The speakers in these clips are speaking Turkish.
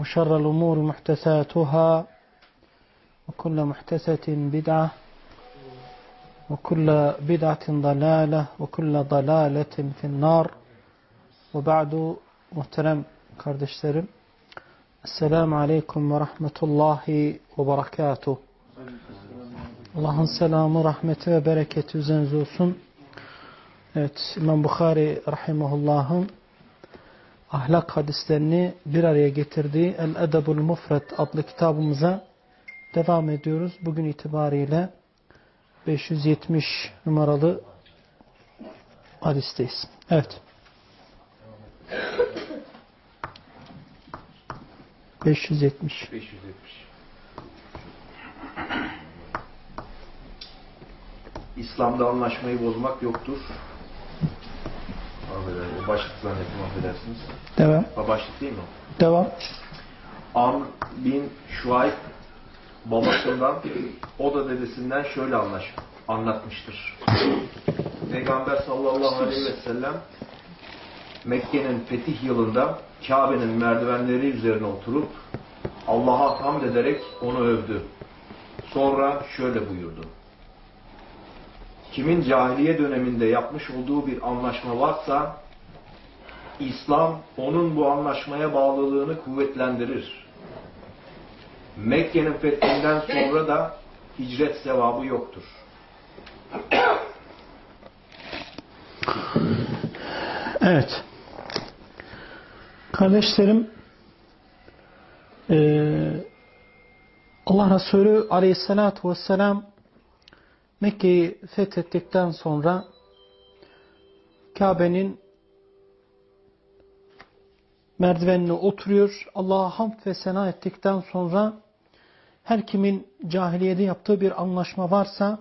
وشر الأمور محدثاتها وكل محدثة بدعة وكل بدعة ضلالة وكل ضلالة في النار وبعد muhterem kardeşlerim Esselamu Aleyküm ve Rahmetullahi ve Berekatuh Allah'ın selamı, rahmeti ve bereketi üzerinize olsun. Evet, İmam Bukhari Rahimahullah'ın ahlak hadislerini bir araya getirdiği El-Edebul Mufret adlı kitabımıza devam ediyoruz. Bugün itibariyle 570 numaralı hadisteyiz. Evet. 570. 570. İslam'da anlaşmayı bozmak yoktur. Affedersiniz. Başlık zannettim affedersiniz. Devam. O başlık değil mi o? Devam. Am bin Şuayb babasından o da dedesinden şöyle anlaş, anlatmıştır. Peygamber sallallahu aleyhi ve sellem Mekke'nin fetih yılında Kabe'nin merdivenleri üzerine oturup Allah'a hamd ederek onu övdü. Sonra şöyle buyurdu. Kimin cahiliye döneminde yapmış olduğu bir anlaşma varsa İslam onun bu anlaşmaya bağlılığını kuvvetlendirir. Mekke'nin fethinden sonra da hicret sevabı yoktur. Evet. Kardeşlerim eee, Allah Resulü aleyhissalatü vesselam Mekke'yi fethettikten sonra Kabe'nin merdivenine oturuyor. Allah'a hamd ve sena ettikten sonra her kimin cahiliyede yaptığı bir anlaşma varsa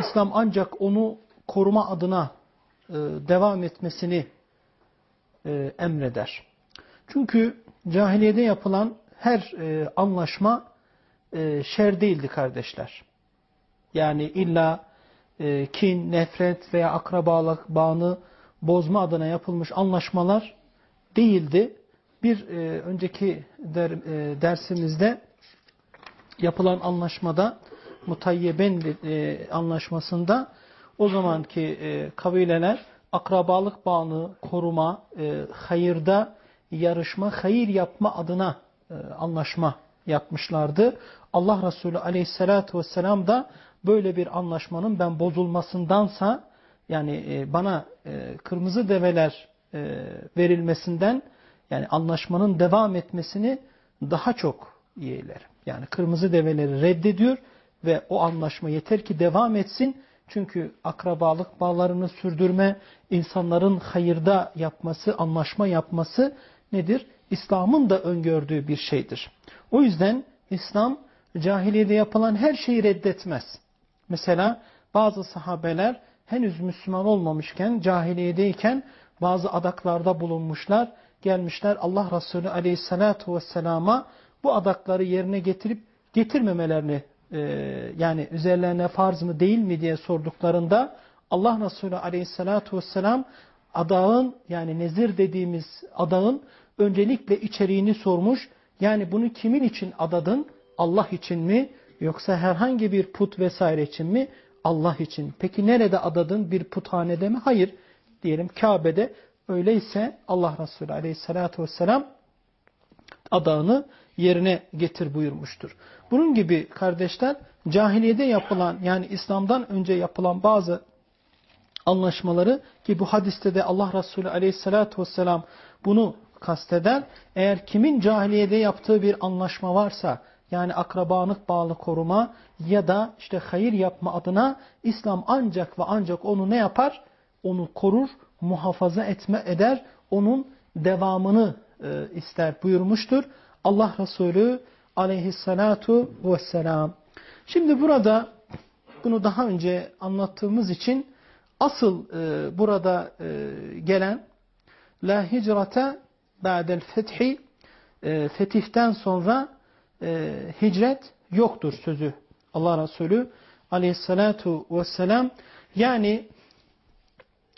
İslam ancak onu koruma adına e, devam etmesini e, emreder. Çünkü cahiliyede yapılan her e, anlaşma şer değildi kardeşler. Yani illa e, kin, nefret veya akrabalık bağını bozma adına yapılmış anlaşmalar değildi. Bir e, önceki der, e, dersimizde yapılan anlaşmada Mutayyeben e, anlaşmasında o zamanki e, kabileler akrabalık bağını koruma, e, hayırda yarışma, hayır yapma adına anlaşma yapmışlardı. Allah Resulü aleyhissalatü vesselam da böyle bir anlaşmanın ben bozulmasındansa yani e, bana e, kırmızı develer e, verilmesinden yani anlaşmanın devam etmesini daha çok yeğlerim. Yani kırmızı develeri reddediyor ve o anlaşma yeter ki devam etsin. Çünkü akrabalık bağlarını sürdürme, insanların hayırda yapması, anlaşma yapması nedir? İslam'ın da öngördüğü bir şeydir. O yüzden İslam cahiliyede yapılan her şeyi reddetmez. Mesela bazı sahabeler henüz Müslüman olmamışken, cahiliyedeyken bazı adaklarda bulunmuşlar. Gelmişler Allah Resulü aleyhissalatu vesselama bu adakları yerine getirip getirmemelerini e, yani üzerlerine farz mı değil mi diye sorduklarında Allah Resulü aleyhissalatu vesselam adağın yani nezir dediğimiz adağın öncelikle içeriğini sormuş. Yani bunu kimin için adadın? Allah için mi? Yoksa herhangi bir put vesaire için mi? Allah için. Peki nerede adadın? Bir puthanede mi? Hayır. Diyelim Kabe'de. Öyleyse Allah Resulü aleyhissalatu vesselam adağını yerine getir buyurmuştur. Bunun gibi kardeşler cahiliyede yapılan yani İslam'dan önce yapılan bazı anlaşmaları ki bu hadiste de Allah Resulü aleyhissalatu vesselam bunu kasteder. Eğer kimin cahiliyede yaptığı bir anlaşma varsa yani akrabalık bağlı koruma ya da işte hayır yapma adına İslam ancak ve ancak onu ne yapar? Onu korur, muhafaza etme eder, onun devamını e, ister buyurmuştur. Allah Resulü aleyhissalatu vesselam. Şimdi burada bunu daha önce anlattığımız için asıl e, burada e, gelen la hicrate ba'del fethi e, fetihten sonra e, hicret yoktur sözü. Allah Resulü aleyhissalatu vesselam yani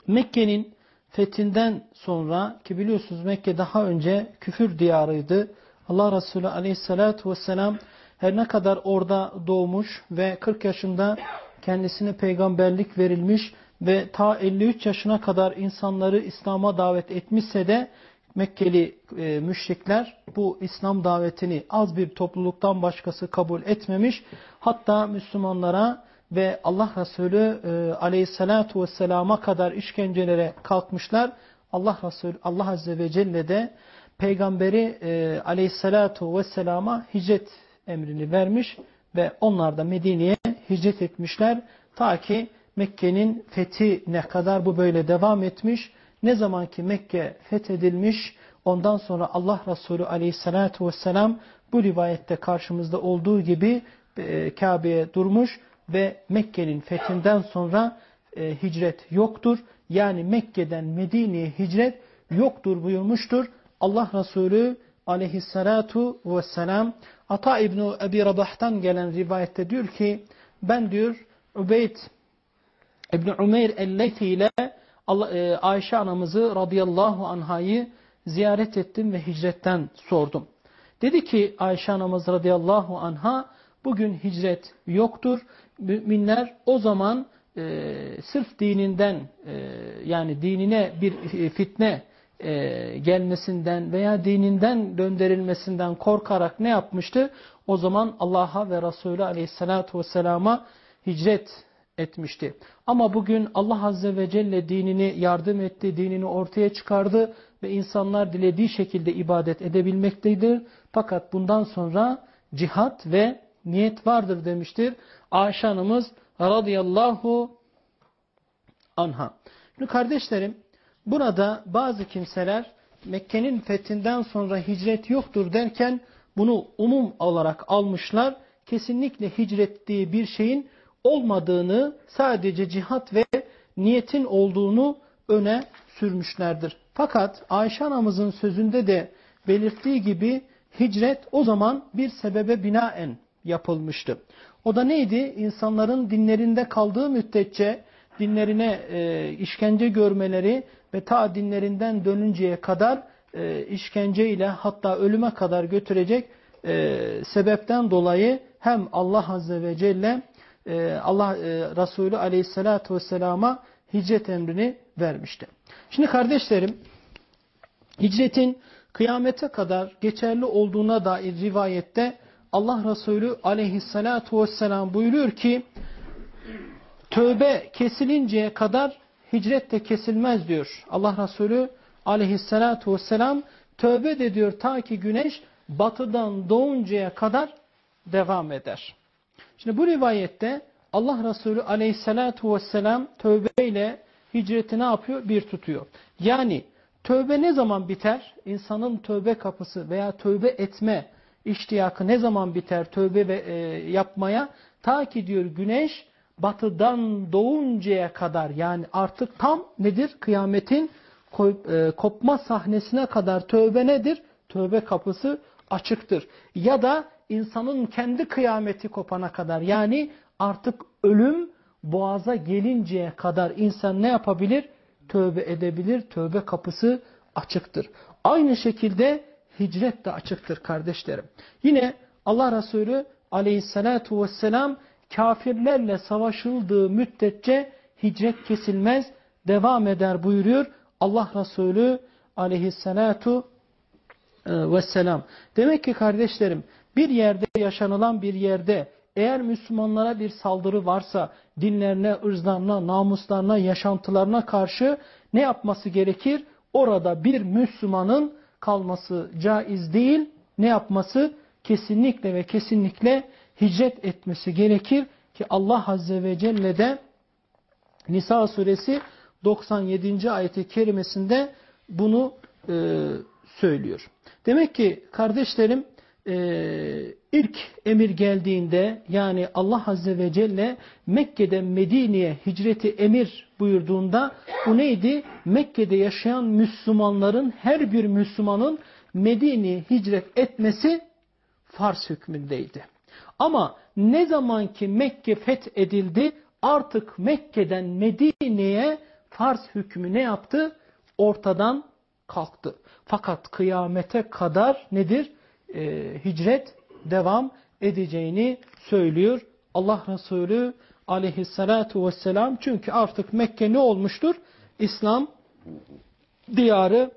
Mekke'nin fethinden sonra ki biliyorsunuz Mekke daha önce küfür diyarıydı. Allah Resulü aleyhissalatu vesselam her ne kadar orada doğmuş ve 40 yaşında kendisine peygamberlik verilmiş ve ta 53 yaşına kadar insanları İslam'a davet etmişse de Mekkeli e, müşrikler bu İslam davetini az bir topluluktan başkası kabul etmemiş. Hatta Müslümanlara ve Allah Resulü e, aleyhissalatu vesselama kadar işkencelere kalkmışlar. Allah Resulü Allah Azze ve Celle de peygamberi e, aleyhissalatu vesselama hicret emrini vermiş ve onlar da Medine'ye hicret etmişler. Ta ki Mekke'nin fethine kadar bu böyle devam etmiş. Ne zaman ki Mekke fethedilmiş ondan sonra Allah Resulü aleyhissalatu vesselam bu rivayette karşımızda olduğu gibi e, Kabe'ye durmuş ve Mekke'nin fethinden sonra e, hicret yoktur. Yani Mekke'den Medine'ye hicret yoktur buyurmuştur. Allah Resulü aleyhissalatu vesselam Ata İbni Ebi Rabah'tan gelen rivayette diyor ki ben diyor Ubeyd İbni Umeyr el-Leythi ile e, Ayşe anamızı radıyallahu anhayı ziyaret ettim ve hicretten sordum. Dedi ki Ayşe anamız radıyallahu anha bugün hicret yoktur. Müminler o zaman e, sırf dininden e, yani dinine bir fitne e, gelmesinden veya dininden döndürülmesinden korkarak ne yapmıştı? O zaman Allah'a ve Resulü aleyhissalatu vesselama hicret etmişti. Ama bugün Allah Azze ve Celle dinini yardım etti, dinini ortaya çıkardı ve insanlar dilediği şekilde ibadet edebilmektedir. Fakat bundan sonra cihat ve niyet vardır demiştir. Ayşe Hanımız radıyallahu anha. Şimdi kardeşlerim burada bazı kimseler Mekke'nin fethinden sonra hicret yoktur derken bunu umum olarak almışlar. Kesinlikle hicret diye bir şeyin olmadığını sadece cihat ve niyetin olduğunu öne sürmüşlerdir. Fakat Ayşe anamızın sözünde de belirttiği gibi hicret o zaman bir sebebe binaen yapılmıştı. O da neydi? İnsanların dinlerinde kaldığı müddetçe dinlerine e, işkence görmeleri ve ta dinlerinden dönünceye kadar e, işkence ile hatta ölüme kadar götürecek e, sebepten dolayı hem Allah Azze ve Celle e, Allah e, Resulü Aleyhisselatü Vesselam'a hicret emrini vermişti. Şimdi kardeşlerim hicretin kıyamete kadar geçerli olduğuna dair rivayette Allah Resulü Aleyhisselatü Vesselam buyuruyor ki tövbe kesilinceye kadar hicret de kesilmez diyor. Allah Resulü Aleyhisselatü Vesselam tövbe de diyor ta ki güneş batıdan doğuncaya kadar devam eder. Şimdi bu rivayette Allah Resulü aleyhissalatu vesselam tövbeyle hicreti ne yapıyor? Bir tutuyor. Yani tövbe ne zaman biter? İnsanın tövbe kapısı veya tövbe etme iştiyakı ne zaman biter tövbe ve, e, yapmaya? Ta ki diyor güneş batıdan doğuncaya kadar yani artık tam nedir? Kıyametin e, kopma sahnesine kadar tövbe nedir? Tövbe kapısı açıktır. Ya da insanın kendi kıyameti kopana kadar yani artık ölüm boğaza gelinceye kadar insan ne yapabilir? Tövbe edebilir. Tövbe kapısı açıktır. Aynı şekilde hicret de açıktır kardeşlerim. Yine Allah Resulü aleyhissalatu vesselam kafirlerle savaşıldığı müddetçe hicret kesilmez, devam eder buyuruyor. Allah Resulü aleyhissalatu e, vesselam. Demek ki kardeşlerim bir yerde yaşanılan bir yerde eğer Müslümanlara bir saldırı varsa dinlerine, ırzlarına, namuslarına, yaşantılarına karşı ne yapması gerekir? Orada bir Müslümanın kalması caiz değil. Ne yapması? Kesinlikle ve kesinlikle hicret etmesi gerekir ki Allah Azze ve Celle de Nisa suresi 97. ayeti kerimesinde bunu e, söylüyor. Demek ki kardeşlerim e, ilk emir geldiğinde yani Allah Azze ve Celle Mekke'den Medine'ye hicreti emir buyurduğunda bu neydi? Mekke'de yaşayan Müslümanların her bir Müslümanın Medine'ye hicret etmesi farz hükmündeydi. Ama ne zaman ki Mekke fethedildi artık Mekke'den Medine'ye farz hükmü ne yaptı? Ortadan kalktı. Fakat kıyamete kadar nedir? Ee, hicret devam edeceğini söylüyor Allah Resulü aleyhissalatu vesselam. Çünkü artık Mekke ne olmuştur? İslam diyarı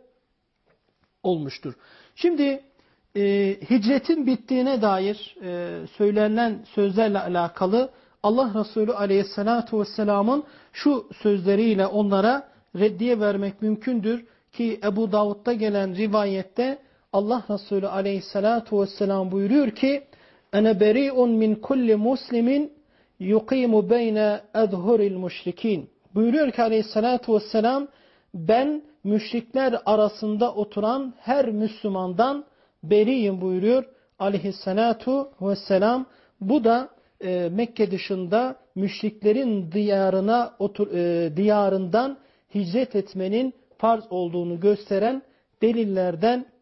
olmuştur. Şimdi e, hicretin bittiğine dair e, söylenen sözlerle alakalı Allah Resulü aleyhissalatu vesselamın şu sözleriyle onlara reddiye vermek mümkündür ki Ebu Davud'da gelen rivayette Allah Resulü aleyhissalatu vesselam buyuruyor ki Ene beri'un min kulli muslimin yuqimu beyne edhuril müşrikin. Buyuruyor ki aleyhissalatu vesselam ben müşrikler arasında oturan her Müslümandan beriyim buyuruyor aleyhissalatu vesselam. Bu da e, Mekke dışında müşriklerin diyarına otur, e, diyarından hicret etmenin farz olduğunu gösteren delillerden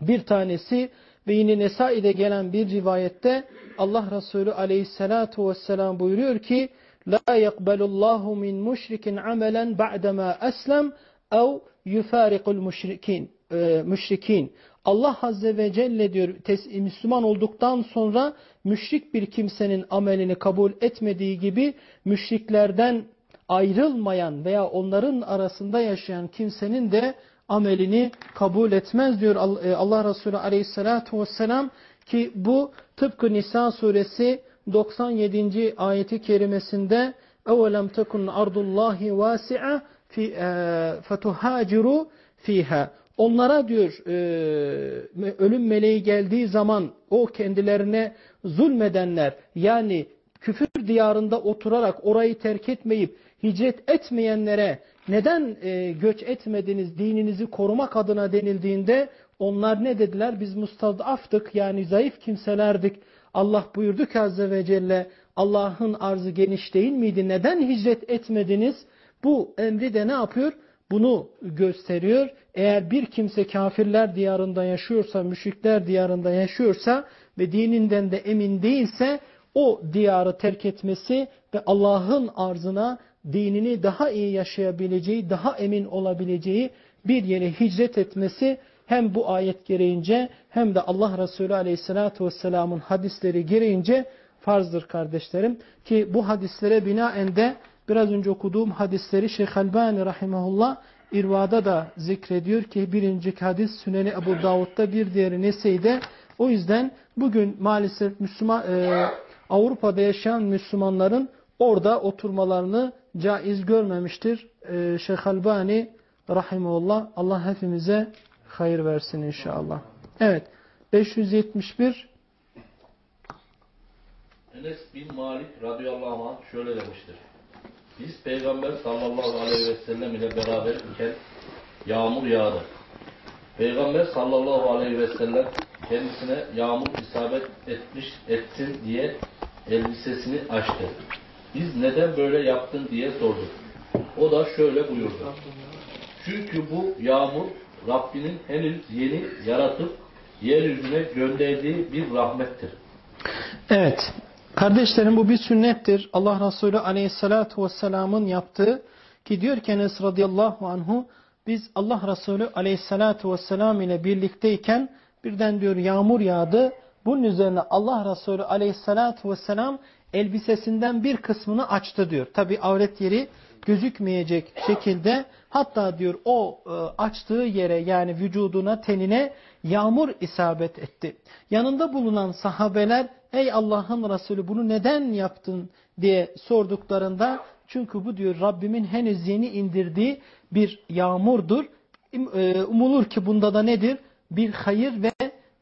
bir tanesi ve yine Nesai'de gelen bir rivayette Allah Resulü aleyhissalatu vesselam buyuruyor ki La yakbelullahu min müşrikin amelen ba'dema eslem ev yufariqul müşrikin. E. Allah Azze ve Celle diyor Müslüman olduktan sonra müşrik bir kimsenin amelini kabul etmediği gibi müşriklerden ayrılmayan veya onların arasında yaşayan kimsenin de amelini kabul etmez diyor e, Allah Resulü aleyhissalatu vesselam ki bu tıpkı Nisa suresi 97. ayeti kerimesinde اَوَلَمْ تَكُنْ اَرْضُ اللّٰهِ وَاسِعَ فَتُهَاجِرُوا ف۪يهَا Onlara diyor e, ölüm meleği geldiği zaman o kendilerine zulmedenler yani küfür diyarında oturarak orayı terk etmeyip hicret etmeyenlere neden e, göç etmediniz dininizi korumak adına denildiğinde onlar ne dediler? Biz mustadaftık yani zayıf kimselerdik. Allah buyurdu ki Azze ve Celle Allah'ın arzı geniş değil miydi? Neden hicret etmediniz? Bu emri de ne yapıyor? Bunu gösteriyor. Eğer bir kimse kafirler diyarında yaşıyorsa, müşrikler diyarında yaşıyorsa ve dininden de emin değilse o diyarı terk etmesi ve Allah'ın arzına dinini daha iyi yaşayabileceği, daha emin olabileceği bir yere hicret etmesi hem bu ayet gereğince hem de Allah Resulü Aleyhisselatü Vesselam'ın hadisleri gereğince farzdır kardeşlerim. Ki bu hadislere binaen de biraz önce okuduğum hadisleri Şeyh Albani Rahimahullah İrva'da da zikrediyor ki birinci hadis Süneni Ebu Davud'da bir diğeri Nesey'de. O yüzden bugün maalesef Müslüman, e, Avrupa'da yaşayan Müslümanların orada oturmalarını caiz görmemiştir. Ee, Şeyh Albani Rahimullah Allah hepimize hayır versin inşallah. Evet. 571 Enes bin Malik radıyallahu anh şöyle demiştir. Biz Peygamber sallallahu aleyhi ve sellem ile beraber iken yağmur yağdı. Peygamber sallallahu aleyhi ve sellem kendisine yağmur isabet etmiş etsin diye elbisesini açtı. Biz neden böyle yaptın diye sorduk. O da şöyle buyurdu. Çünkü bu yağmur Rabbinin henüz yeni yaratıp yeryüzüne gönderdiği bir rahmettir. Evet. Kardeşlerim bu bir sünnettir. Allah Resulü aleyhissalatu vesselamın yaptığı ki diyor ki Enes radıyallahu anhu biz Allah Resulü aleyhissalatu vesselam ile birlikteyken birden diyor yağmur yağdı. Bunun üzerine Allah Resulü aleyhissalatu vesselam elbisesinden bir kısmını açtı diyor. Tabi avret yeri gözükmeyecek şekilde hatta diyor o e, açtığı yere yani vücuduna tenine yağmur isabet etti. Yanında bulunan sahabeler ey Allah'ın Resulü bunu neden yaptın diye sorduklarında çünkü bu diyor Rabbimin henüz yeni indirdiği bir yağmurdur. E, umulur ki bunda da nedir? Bir hayır ve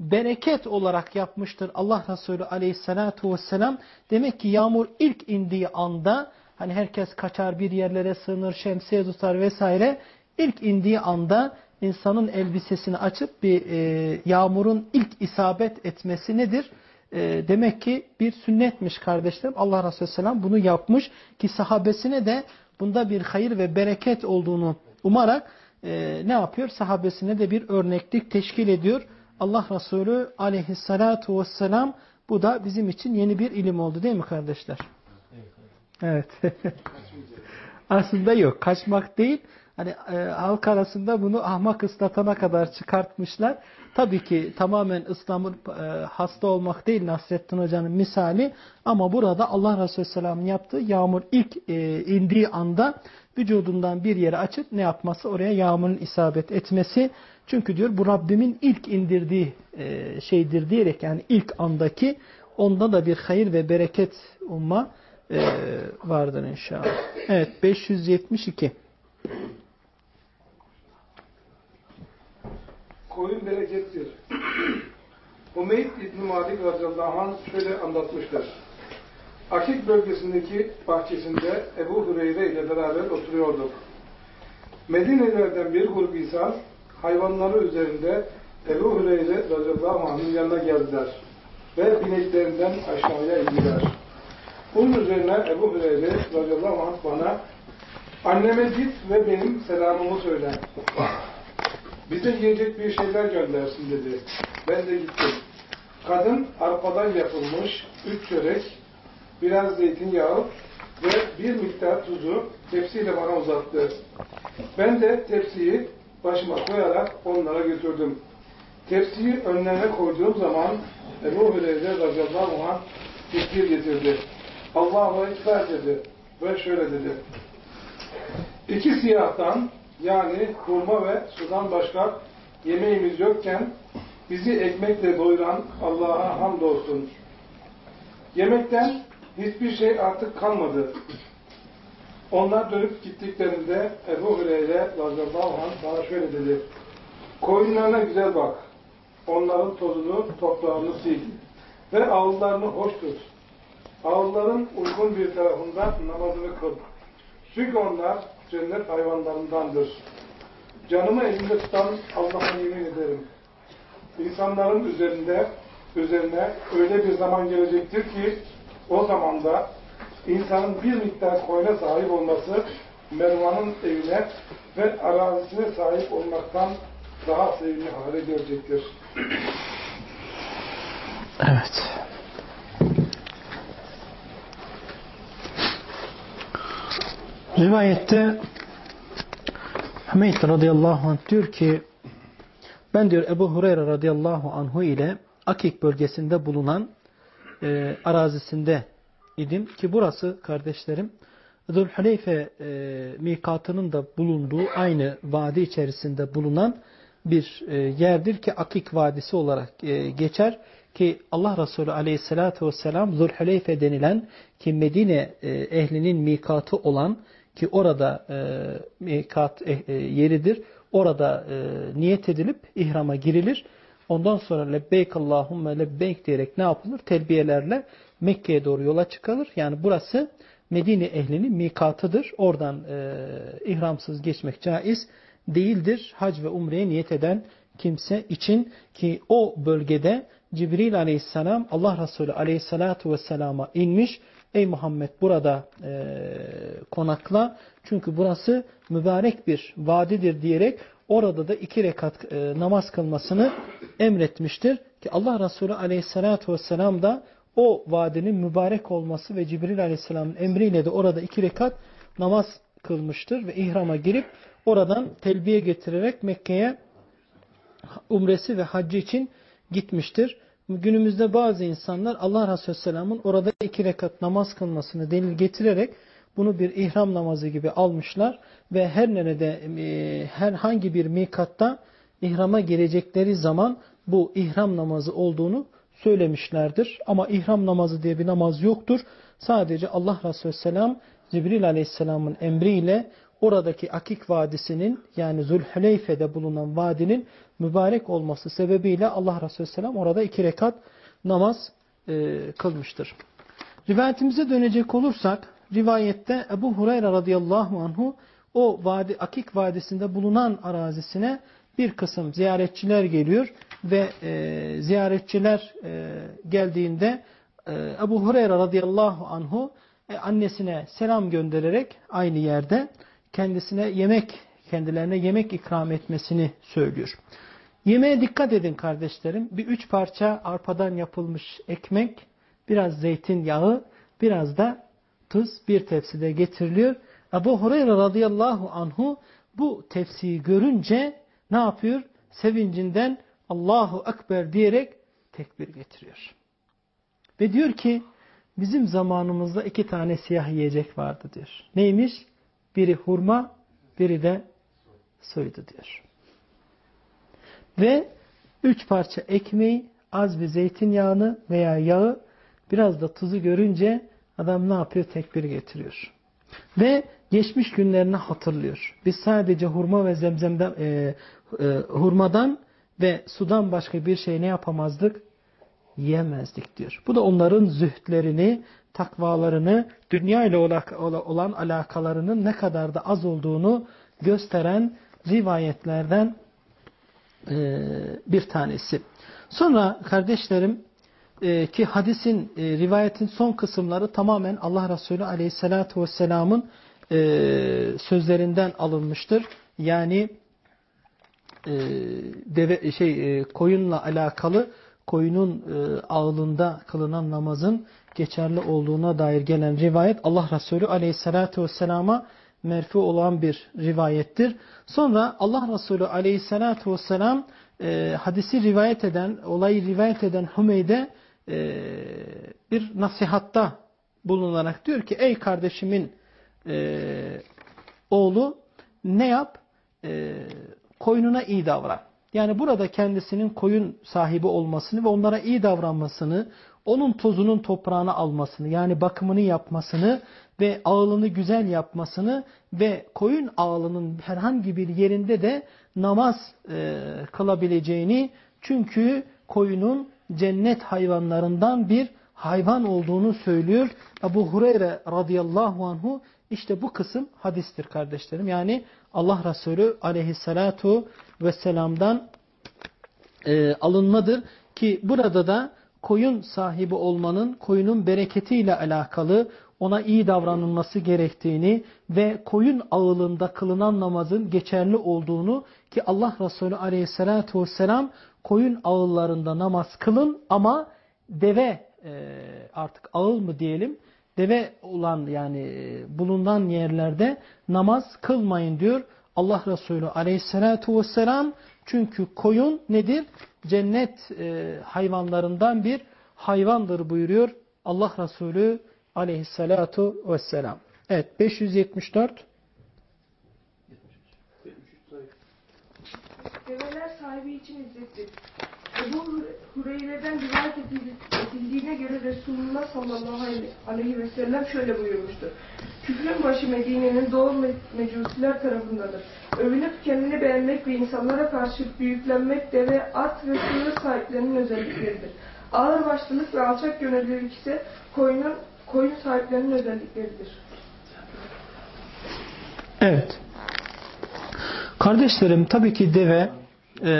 bereket olarak yapmıştır Allah Resulü aleyhissalatu vesselam. Demek ki yağmur ilk indiği anda hani herkes kaçar bir yerlere sığınır, şemsiye tutar vesaire. İlk indiği anda insanın elbisesini açıp bir e, yağmurun ilk isabet etmesi nedir? E, demek ki bir sünnetmiş kardeşlerim. Allah Resulü Selam bunu yapmış ki sahabesine de bunda bir hayır ve bereket olduğunu umarak e, ne yapıyor? Sahabesine de bir örneklik teşkil ediyor. Allah Resulü aleyhissalatu vesselam bu da bizim için yeni bir ilim oldu değil mi kardeşler? Evet. Aslında yok. Kaçmak değil. Hani e, halk arasında bunu ahmak ıslatana kadar çıkartmışlar. Tabii ki tamamen İslam'ın e, hasta olmak değil Nasrettin Hoca'nın misali. Ama burada Allah Resulü Selam'ın yaptığı yağmur ilk e, indiği anda vücudundan bir yere açıp ne yapması? Oraya yağmurun isabet etmesi. Çünkü diyor bu Rabbimin ilk indirdiği e, şeydir diyerek yani ilk andaki onda da bir hayır ve bereket umma e, vardır inşallah. Evet 572. Koyun berekettir. Umeyd İbn-i Malik radıyallahu anh şöyle anlatmışlar. Akik bölgesindeki bahçesinde Ebu Hureyre ile beraber oturuyorduk. Medine'lerden bir grup insan hayvanları üzerinde Ebu Hureyre radıyallahu anh'ın yanına geldiler ve bineklerinden aşağıya indiler. Bunun üzerine Ebu Hureyre radıyallahu anh bana anneme git ve benim selamımı söyle. Bize yiyecek bir şeyler göndersin dedi. Ben de gittim. Kadın arpadan yapılmış üç çörek, biraz zeytinyağı ve bir miktar tuzu tepsiyle bana uzattı. Ben de tepsiyi başıma koyarak onlara götürdüm. Tepsiyi önlerine koyduğum zaman Ebu Hüreyre radıyallahu anh tekbir getirdi. Allah'a ekber dedi ve şöyle dedi. İki siyahtan yani hurma ve sudan başka yemeğimiz yokken bizi ekmekle doyuran Allah'a hamdolsun. Yemekten hiçbir şey artık kalmadı. Onlar dönüp gittiklerinde Ebu Hüreyre radıyallahu anh bana şöyle dedi. Koyunlarına güzel bak. Onların tozunu, toprağını sil. Ve ağızlarını hoş tut. Ağızların uygun bir tarafında namazını kıl. Çünkü onlar cennet hayvanlarındandır. Canımı elimde tutan Allah'a yemin ederim. İnsanların üzerinde, üzerine öyle bir zaman gelecektir ki o zamanda insanın bir miktar koyuna sahip olması Mervan'ın evine ve arazisine sahip olmaktan daha sevimli hale gelecektir. Evet. Rivayette Hümeyt radıyallahu anh diyor ki ben diyor Ebu Hureyre radıyallahu anhu ile Akik bölgesinde bulunan e, arazisinde idim ki burası kardeşlerim Zülhüleyfe e, mikatının da bulunduğu aynı vadi içerisinde bulunan bir e, yerdir ki Akik Vadisi olarak e, geçer ki Allah Resulü aleyhissalatü vesselam Zülhüleyfe denilen ki Medine e, ehlinin mikatı olan ki orada e, mikat e, yeridir. Orada niyet edilip ihrama girilir. Ondan sonra lebbeyk Allahümme lebbeyk diyerek ne yapılır? Telbiyelerle Mekke'ye doğru yola çıkılır. Yani burası Medine ehlinin mikatıdır. Oradan e, ihramsız geçmek caiz değildir. Hac ve umreye niyet eden kimse için ki o bölgede Cibril aleyhisselam Allah Resulü aleyhissalatu vesselama inmiş Ey Muhammed burada e, konakla çünkü burası mübarek bir vadidir diyerek orada da iki rekat e, namaz kılmasını emretmiştir. Ki Allah Resulü aleyhissalatu vesselam da o vadinin mübarek olması ve Cibril Aleyhisselam'ın emriyle de orada iki rekat namaz kılmıştır ve ihrama girip oradan telbiye getirerek Mekke'ye umresi ve haccı için gitmiştir. Günümüzde bazı insanlar Allah Resulü Selam'ın orada iki rekat namaz kılmasını delil getirerek bunu bir ihram namazı gibi almışlar ve her nerede e, herhangi bir mikatta ihrama girecekleri zaman bu ihram namazı olduğunu söylemişlerdir. Ama ihram namazı diye bir namaz yoktur. Sadece Allah Resulü Selam Cibril Aleyhisselam'ın emriyle oradaki Akik Vadisi'nin yani Zülhüleyfe'de bulunan vadinin mübarek olması sebebiyle Allah Resulü Selam orada iki rekat namaz e, kılmıştır. Rivayetimize dönecek olursak rivayette Ebu Hureyre radıyallahu anhu o vadi, Akik Vadisi'nde bulunan arazisine bir kısım ziyaretçiler geliyor ve e, ziyaretçiler e, geldiğinde e, Ebu Hureyre radıyallahu anhu e, annesine selam göndererek aynı yerde kendisine yemek, kendilerine yemek ikram etmesini söylüyor. Yemeğe dikkat edin kardeşlerim. Bir üç parça arpadan yapılmış ekmek, biraz zeytinyağı, biraz da tuz bir tepside getiriliyor. Ebu Hureyre radıyallahu anhu bu tepsiyi görünce ne yapıyor? Sevincinden Allahu Ekber diyerek tekbir getiriyor. Ve diyor ki bizim zamanımızda iki tane siyah yiyecek vardı diyor. Neymiş? Biri hurma, biri de suydu diyor. Ve üç parça ekmeği, az bir zeytinyağını veya yağı, biraz da tuzu görünce adam ne yapıyor? Tekbir getiriyor. Ve geçmiş günlerini hatırlıyor. Biz sadece hurma ve zemzemden, e, e, hurmadan ve sudan başka bir şey ne yapamazdık? Yiyemezdik diyor. Bu da onların zühtlerini, takvalarını, dünya ile olan alakalarının ne kadar da az olduğunu gösteren rivayetlerden e, bir tanesi. Sonra kardeşlerim e, ki hadisin, e, rivayetin son kısımları tamamen Allah Resulü Aleyhisselatü Vesselam'ın sözlerinden alınmıştır. Yani deve, şey koyunla alakalı koyunun ağılında kılınan namazın geçerli olduğuna dair gelen rivayet Allah Resulü Aleyhisselatü Vesselam'a merfu olan bir rivayettir. Sonra Allah Resulü Aleyhisselatü Vesselam e, hadisi rivayet eden, olayı rivayet eden Hümeyde e, bir nasihatta bulunarak diyor ki ey kardeşimin e, oğlu ne yap? E, koyununa iyi davran. Yani burada kendisinin koyun sahibi olmasını ve onlara iyi davranmasını, onun tozunun toprağını almasını yani bakımını yapmasını ve ağılını güzel yapmasını ve koyun ağılının herhangi bir yerinde de namaz e, kılabileceğini çünkü koyunun cennet hayvanlarından bir hayvan olduğunu söylüyor. Ebu Hureyre radıyallahu anhu işte bu kısım hadistir kardeşlerim. Yani Allah Resulü aleyhissalatu vesselam'dan e, alınmadır. Ki burada da koyun sahibi olmanın koyunun bereketiyle alakalı ona iyi davranılması gerektiğini ve koyun ağılında kılınan namazın geçerli olduğunu ki Allah Resulü aleyhissalatu vesselam koyun ağıllarında namaz kılın ama deve e, artık ağıl mı diyelim deve olan yani e, bulunan yerlerde namaz kılmayın diyor Allah Resulü aleyhissalatu vesselam çünkü koyun nedir? Cennet e, hayvanlarından bir hayvandır buyuruyor Allah Resulü aleyhissalatu vesselam. Evet 574 Develer sahibi için izzettir. Ebu Hureyre'den rivayet edildiğine göre Resulullah sallallahu aleyhi ve sellem şöyle buyurmuştur. Küfrün başı Medine'nin doğu mecusiler tarafındadır. Övünüp kendini beğenmek ve insanlara karşı büyüklenmek deve, at ve sığır sahiplerinin özellikleridir. Ağır başlılık ve alçak gönüllülük ise koyunun, koyun sahiplerinin özellikleridir. Evet. Kardeşlerim tabii ki deve e,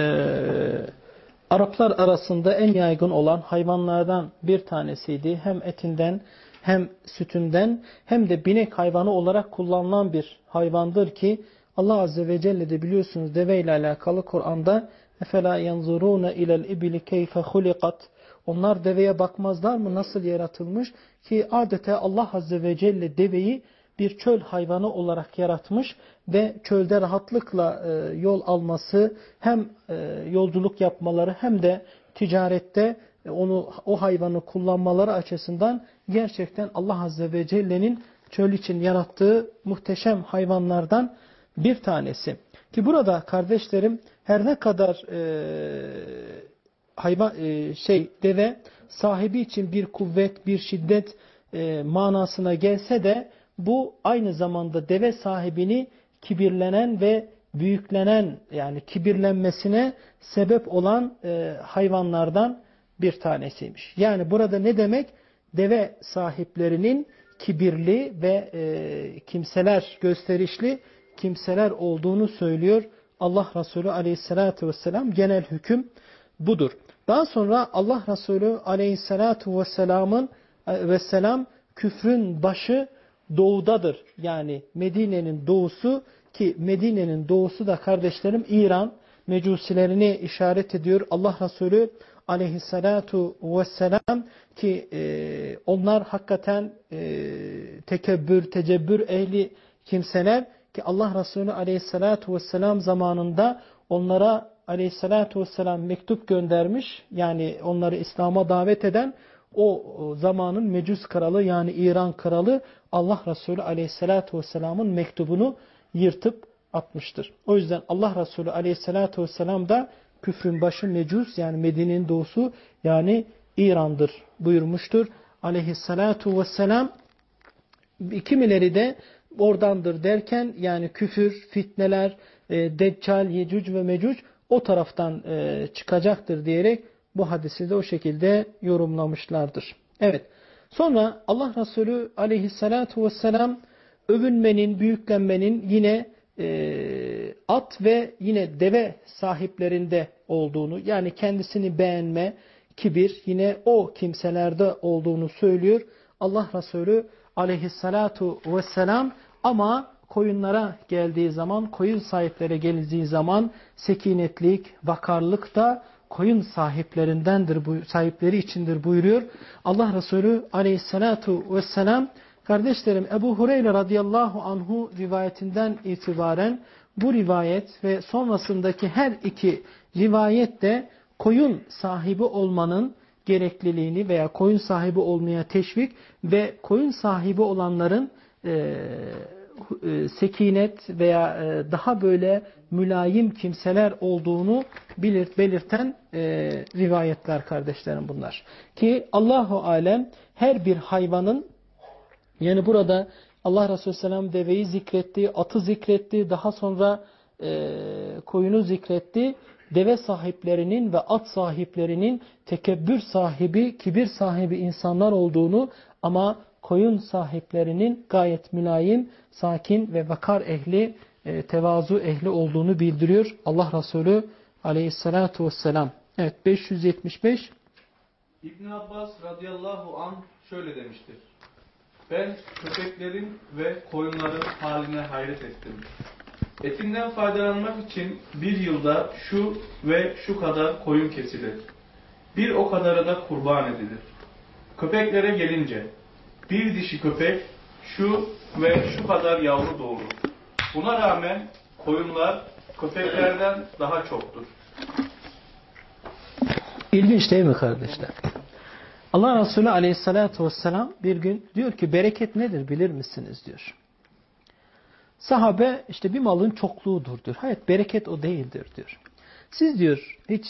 Araplar arasında en yaygın olan hayvanlardan bir tanesiydi. Hem etinden hem sütünden hem de binek hayvanı olarak kullanılan bir hayvandır ki Allah Azze ve Celle de biliyorsunuz deve ile alakalı Kur'an'da اَفَلَا يَنْظُرُونَ اِلَى الْاِبِلِ كَيْفَ خُلِقَتْ Onlar deveye bakmazlar mı nasıl yaratılmış? Ki adeta Allah Azze ve Celle deveyi bir çöl hayvanı olarak yaratmış ve çölde rahatlıkla e, yol alması hem e, yolculuk yapmaları hem de ticarette e, onu o hayvanı kullanmaları açısından gerçekten Allah Azze ve Celle'nin çöl için yarattığı muhteşem hayvanlardan bir tanesi. Ki burada kardeşlerim her ne kadar e, hayvan e, şey deve sahibi için bir kuvvet, bir şiddet manasına gelse de bu aynı zamanda deve sahibini kibirlenen ve büyüklenen yani kibirlenmesine sebep olan e, hayvanlardan bir tanesiymiş. Yani burada ne demek? Deve sahiplerinin kibirli ve e, kimseler, gösterişli kimseler olduğunu söylüyor Allah Resulü aleyhissalatü vesselam. Genel hüküm budur. Daha sonra Allah Resulü aleyhissalatu vesselamın vesselam küfrün başı doğudadır. Yani Medine'nin doğusu ki Medine'nin doğusu da kardeşlerim İran mecusilerini işaret ediyor. Allah Resulü aleyhissalatu vesselam ki e, onlar hakikaten e, tekebbür, tecebbür ehli kimseler ki Allah Resulü aleyhissalatu vesselam zamanında onlara aleyhissalatu vesselam mektup göndermiş. Yani onları İslam'a davet eden o zamanın Mecus kralı yani İran kralı Allah Resulü aleyhissalatu vesselamın mektubunu yırtıp atmıştır. O yüzden Allah Resulü aleyhissalatu vesselam da küfrün başı Mecus yani Medine'nin doğusu yani İran'dır buyurmuştur. Aleyhissalatu vesselam kimileri de oradandır derken yani küfür, fitneler, e, Deccal, Yecüc ve Mecüc o taraftan e, çıkacaktır diyerek bu hadisi de o şekilde yorumlamışlardır. Evet. Sonra Allah Resulü aleyhissalatu vesselam övünmenin, büyüklenmenin yine e, at ve yine deve sahiplerinde olduğunu yani kendisini beğenme, kibir yine o kimselerde olduğunu söylüyor. Allah Resulü aleyhissalatu vesselam ama koyunlara geldiği zaman, koyun sahiplere geldiği zaman sekinetlik, vakarlık da koyun sahiplerindendir, sahipleri içindir buyuruyor. Allah Resulü aleyhissalatu vesselam kardeşlerim Ebu Hureyre radıyallahu anhu rivayetinden itibaren bu rivayet ve sonrasındaki her iki rivayet de koyun sahibi olmanın gerekliliğini veya koyun sahibi olmaya teşvik ve koyun sahibi olanların e, sekinet veya e, daha böyle mülayim kimseler olduğunu belirt, belirten e, rivayetler kardeşlerim bunlar. Ki Allahu alem her bir hayvanın yani burada Allah Resulü Selam deveyi zikretti, atı zikretti, daha sonra e, koyunu zikretti. Deve sahiplerinin ve at sahiplerinin tekebbür sahibi, kibir sahibi insanlar olduğunu ama koyun sahiplerinin gayet mülayim, sakin ve vakar ehli, e, tevazu ehli olduğunu bildiriyor Allah Resulü aleyhissalatu vesselam. Evet 575. İbn Abbas radıyallahu an şöyle demiştir. Ben köpeklerin ve koyunların haline hayret ettim. Etinden faydalanmak için bir yılda şu ve şu kadar koyun kesilir. Bir o kadarı da kurban edilir. Köpeklere gelince bir dişi köpek şu ve şu kadar yavru doğurur. Buna rağmen koyunlar köpeklerden daha çoktur. İlginç değil mi kardeşler? Allah Resulü aleyhissalatu vesselam bir gün diyor ki bereket nedir bilir misiniz diyor. Sahabe işte bir malın çokluğudur diyor. Hayır bereket o değildir diyor. Siz diyor hiç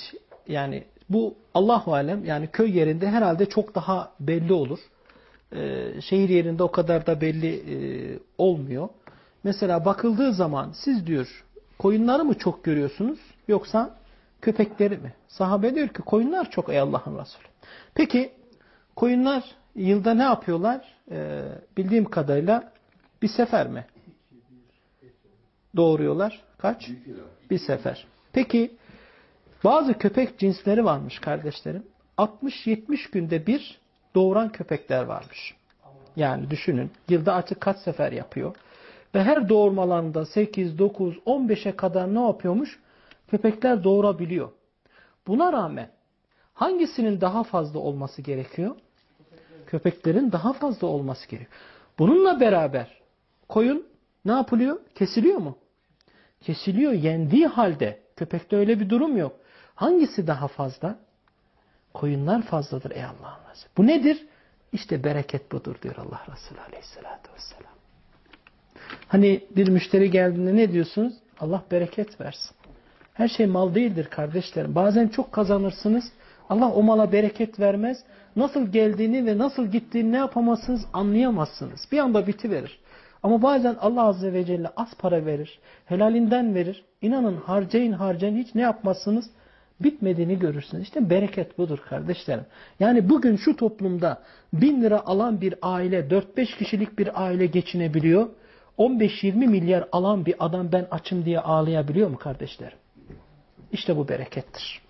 yani bu Allahu alem yani köy yerinde herhalde çok daha belli olur. Ee, şehir yerinde o kadar da belli e, olmuyor. Mesela bakıldığı zaman siz diyor koyunları mı çok görüyorsunuz yoksa köpekleri mi? Sahabe diyor ki koyunlar çok ey Allah'ın Resulü. Peki koyunlar yılda ne yapıyorlar? Ee, bildiğim kadarıyla bir sefer mi? Doğuruyorlar. Kaç? Bir sefer. Peki bazı köpek cinsleri varmış kardeşlerim. 60-70 günde bir doğuran köpekler varmış. Yani düşünün yılda artık kaç sefer yapıyor. Ve her doğurmalarında 8, 9, 15'e kadar ne yapıyormuş? Köpekler doğurabiliyor. Buna rağmen Hangisinin daha fazla olması gerekiyor? Köpeklerin daha fazla olması gerekiyor. Bununla beraber koyun ne yapılıyor? Kesiliyor mu? Kesiliyor yendiği halde. Köpekte öyle bir durum yok. Hangisi daha fazla? Koyunlar fazladır ey Allah'ın Resulü. Bu nedir? İşte bereket budur diyor Allah Resulü aleyhissalatü vesselam. Hani bir müşteri geldiğinde ne diyorsunuz? Allah bereket versin. Her şey mal değildir kardeşlerim. Bazen çok kazanırsınız. Allah o mala bereket vermez. Nasıl geldiğini ve nasıl gittiğini ne yapamazsınız anlayamazsınız. Bir anda bitiverir. Ama bazen Allah Azze ve Celle az para verir. Helalinden verir. İnanın harcayın harcayın hiç ne yapmazsınız? Bitmediğini görürsünüz. İşte bereket budur kardeşlerim. Yani bugün şu toplumda bin lira alan bir aile, 4-5 kişilik bir aile geçinebiliyor. 15-20 milyar alan bir adam ben açım diye ağlayabiliyor mu kardeşlerim? İşte bu berekettir.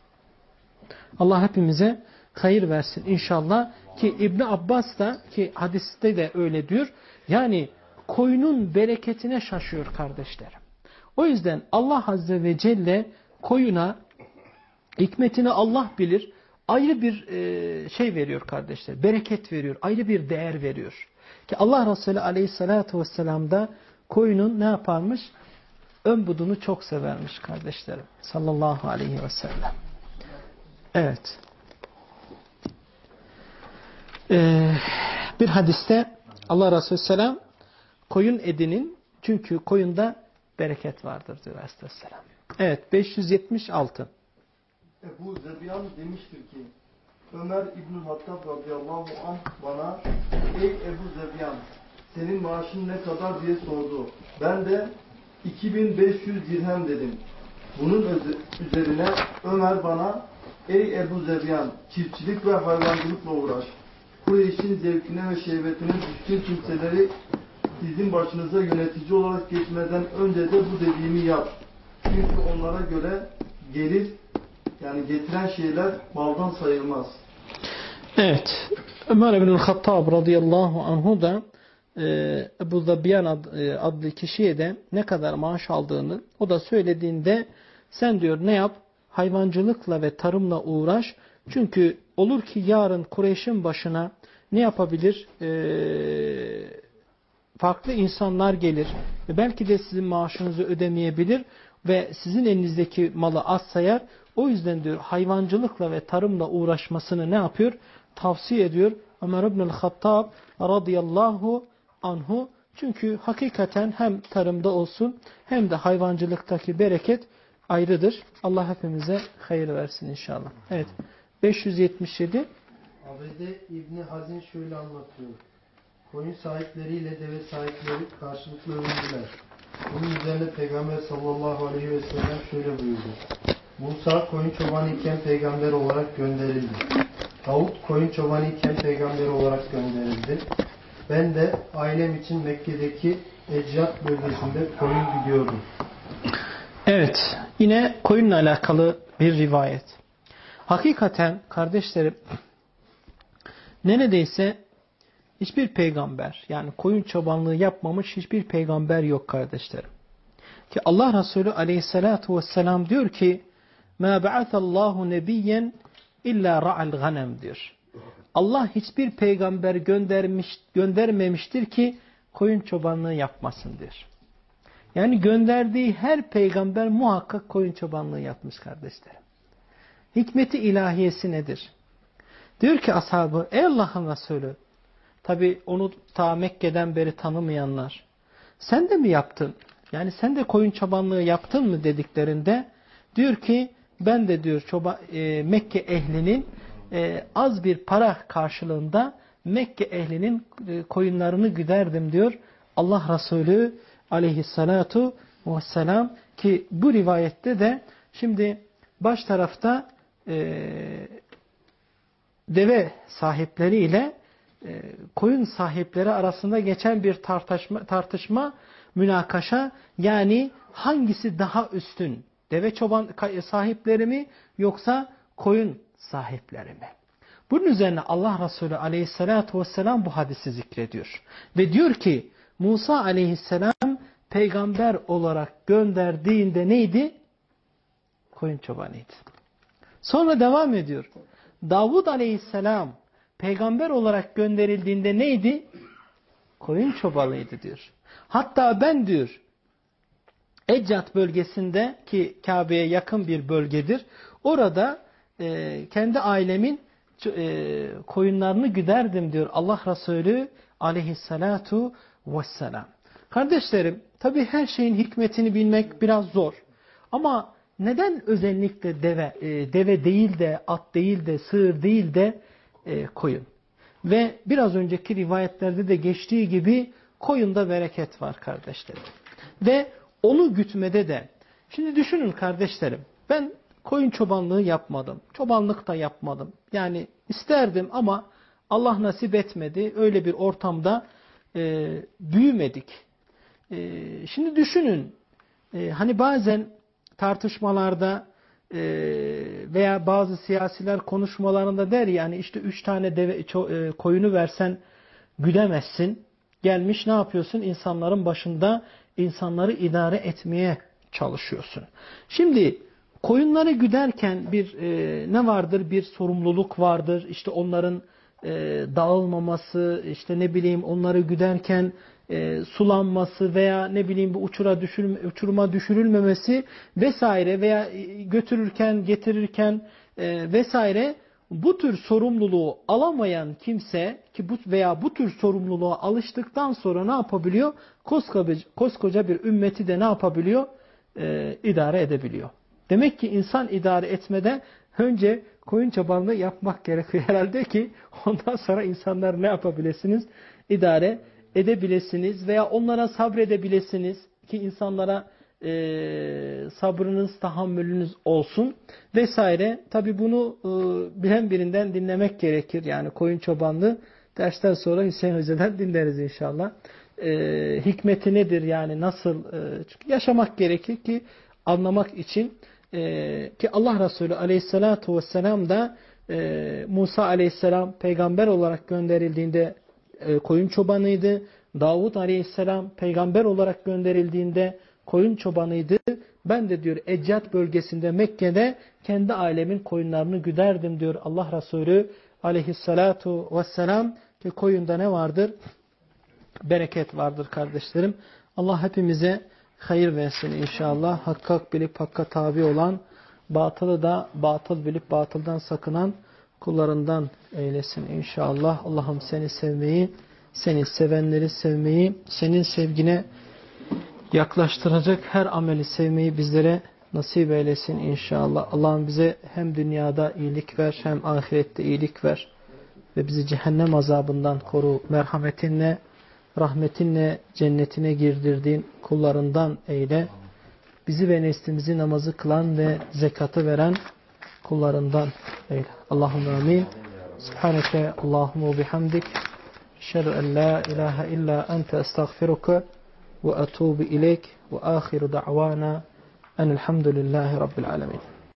Allah hepimize hayır versin inşallah. Ki İbn Abbas da ki hadiste de öyle diyor. Yani koyunun bereketine şaşıyor kardeşlerim. O yüzden Allah Azze ve Celle koyuna hikmetini Allah bilir. Ayrı bir şey veriyor kardeşler. Bereket veriyor. Ayrı bir değer veriyor. Ki Allah Resulü Aleyhisselatü Vesselam da koyunun ne yaparmış? Ön budunu çok severmiş kardeşlerim. Sallallahu aleyhi ve sellem. Evet. Ee, bir hadiste Allah Resulü Selam koyun edinin çünkü koyunda bereket vardır diyor Aleyhisselam. Evet 576. Ebu Zebiyan demiştir ki Ömer İbn Hattab radıyallahu anh bana ey Ebu Zebiyan senin maaşın ne kadar diye sordu. Ben de 2500 dirhem dedim. Bunun üzerine Ömer bana ey Ebu Zebiyan çiftçilik ve hayvancılıkla uğraş. Kureyş'in zevkine ve şehvetine düşkün kimseleri sizin başınıza yönetici olarak geçmeden önce de bu dediğimi yap. Çünkü onlara göre gelir yani getiren şeyler maldan sayılmaz. Evet. Ömer İbn-i Hattab radıyallahu anhu da e, Ebu Zabiyan e, adlı kişiye de ne kadar maaş aldığını o da söylediğinde sen diyor ne yap? Hayvancılıkla ve tarımla uğraş. Çünkü olur ki yarın Kureyş'in başına ne yapabilir? E, farklı insanlar gelir belki de sizin maaşınızı ödemeyebilir ve sizin elinizdeki malı az sayar. O yüzden diyor hayvancılıkla ve tarımla uğraşmasını ne yapıyor? Tavsiye ediyor. Ömer ibn-i Hattab radıyallahu anhu. Çünkü hakikaten hem tarımda olsun hem de hayvancılıktaki bereket ayrıdır. Allah hepimize hayır versin inşallah. Evet. 577 Abede İbni Hazin şöyle anlatıyor. Koyun sahipleriyle deve sahipleri karşılıklı övündüler. Bunun üzerine Peygamber sallallahu aleyhi ve sellem şöyle buyurdu. Musa koyun çobanı iken peygamber olarak gönderildi. Davut koyun çobanı iken peygamber olarak gönderildi. Ben de ailem için Mekke'deki Ecrat bölgesinde koyun gidiyordum. Evet, yine koyunla alakalı bir rivayet. Hakikaten kardeşlerim neredeyse hiçbir peygamber yani koyun çobanlığı yapmamış hiçbir peygamber yok kardeşlerim. Ki Allah Resulü aleyhissalatu vesselam diyor ki مَا بَعَثَ اللّٰهُ نَبِيًّا اِلَّا رَعَ الْغَنَمْ diyor. Allah hiçbir peygamber göndermiş, göndermemiştir ki koyun çobanlığı yapmasın diyor. Yani gönderdiği her peygamber muhakkak koyun çobanlığı yapmış kardeşlerim. Hikmeti ilahiyesi nedir? Diyor ki ashabı, ey Allah'ın Resulü, tabi onu ta Mekke'den beri tanımayanlar, sen de mi yaptın? Yani sen de koyun çobanlığı yaptın mı dediklerinde, diyor ki, ben de diyor çoba, e, Mekke ehlinin e, az bir para karşılığında Mekke ehlinin e, koyunlarını güderdim diyor. Allah Resulü aleyhissalatu vesselam ki bu rivayette de şimdi baş tarafta e, deve sahipleri ile e, koyun sahipleri arasında geçen bir tartışma, tartışma münakaşa yani hangisi daha üstün deve çoban sahipleri mi yoksa koyun sahipleri mi? Bunun üzerine Allah Resulü aleyhissalatu vesselam bu hadisi zikrediyor. Ve diyor ki Musa aleyhisselam peygamber olarak gönderdiğinde neydi? Koyun çobanıydı. Sonra devam ediyor. Davud aleyhisselam peygamber olarak gönderildiğinde neydi? Koyun çobanıydı diyor. Hatta ben diyor Eccat bölgesinde ki Kabe'ye yakın bir bölgedir. Orada e, kendi ailemin e, koyunlarını güderdim diyor Allah Resulü aleyhissalatu vesselam. Kardeşlerim tabi her şeyin hikmetini bilmek biraz zor. Ama neden özellikle deve, e, deve değil de at değil de sığır değil de e, koyun? Ve biraz önceki rivayetlerde de geçtiği gibi koyunda bereket var kardeşlerim. Ve onu gütmede de. Şimdi düşünün kardeşlerim. Ben koyun çobanlığı yapmadım. Çobanlık da yapmadım. Yani isterdim ama Allah nasip etmedi. Öyle bir ortamda e, büyümedik. E, şimdi düşünün. E, hani bazen tartışmalarda e, veya bazı siyasiler konuşmalarında der yani işte üç tane deve, e, koyunu versen güdemezsin. Gelmiş ne yapıyorsun? İnsanların başında insanları idare etmeye çalışıyorsun. Şimdi koyunları güderken bir e, ne vardır? Bir sorumluluk vardır. İşte onların e, dağılmaması, işte ne bileyim onları güderken e, sulanması veya ne bileyim bu uçura düşürme, uçuruma düşürülmemesi vesaire veya götürürken, getirirken e, vesaire bu tür sorumluluğu alamayan kimse ki bu veya bu tür sorumluluğa alıştıktan sonra ne yapabiliyor? Koskoca, koskoca bir ümmeti de ne yapabiliyor? Ee, idare edebiliyor. Demek ki insan idare etmede önce koyun çobanlığı yapmak gerekiyor herhalde ki ondan sonra insanlar ne yapabilirsiniz? İdare edebilirsiniz veya onlara sabredebilirsiniz ki insanlara e, sabrınız, tahammülünüz olsun vesaire. Tabi bunu e, bilen birinden dinlemek gerekir. Yani koyun çobanlığı dersten sonra Hüseyin Hoca'dan dinleriz inşallah. E, hikmeti nedir yani nasıl e, yaşamak gerekir ki anlamak için e, ki Allah Resulü aleyhissalatu vesselam da e, Musa aleyhisselam peygamber olarak gönderildiğinde koyun çobanıydı. Davud aleyhisselam peygamber olarak gönderildiğinde koyun çobanıydı. Ben de diyor Eccat bölgesinde Mekke'de kendi ailemin koyunlarını güderdim diyor Allah Resulü aleyhissalatu vesselam ki koyunda ne vardır? Bereket vardır kardeşlerim. Allah hepimize hayır versin inşallah. Hakka bilip hakka tabi olan, batılı da batıl bilip batıldan sakınan kullarından eylesin inşallah. Allah'ım seni sevmeyi, seni sevenleri sevmeyi, senin sevgine yaklaştıracak her ameli sevmeyi bizlere nasip eylesin inşallah. Allah'ım bize hem dünyada iyilik ver hem ahirette iyilik ver. Ve bizi cehennem azabından koru. Merhametinle, rahmetinle cennetine girdirdiğin kullarından eyle. Bizi ve neslimizi namazı kılan ve zekatı veren kullarından eyle. Allahümme amin. Subhaneke Allahümme bihamdik. Eşhedü en la ilahe illa ente estağfiruka. وأتوب إليك وآخر دعوانا أن الحمد لله رب العالمين.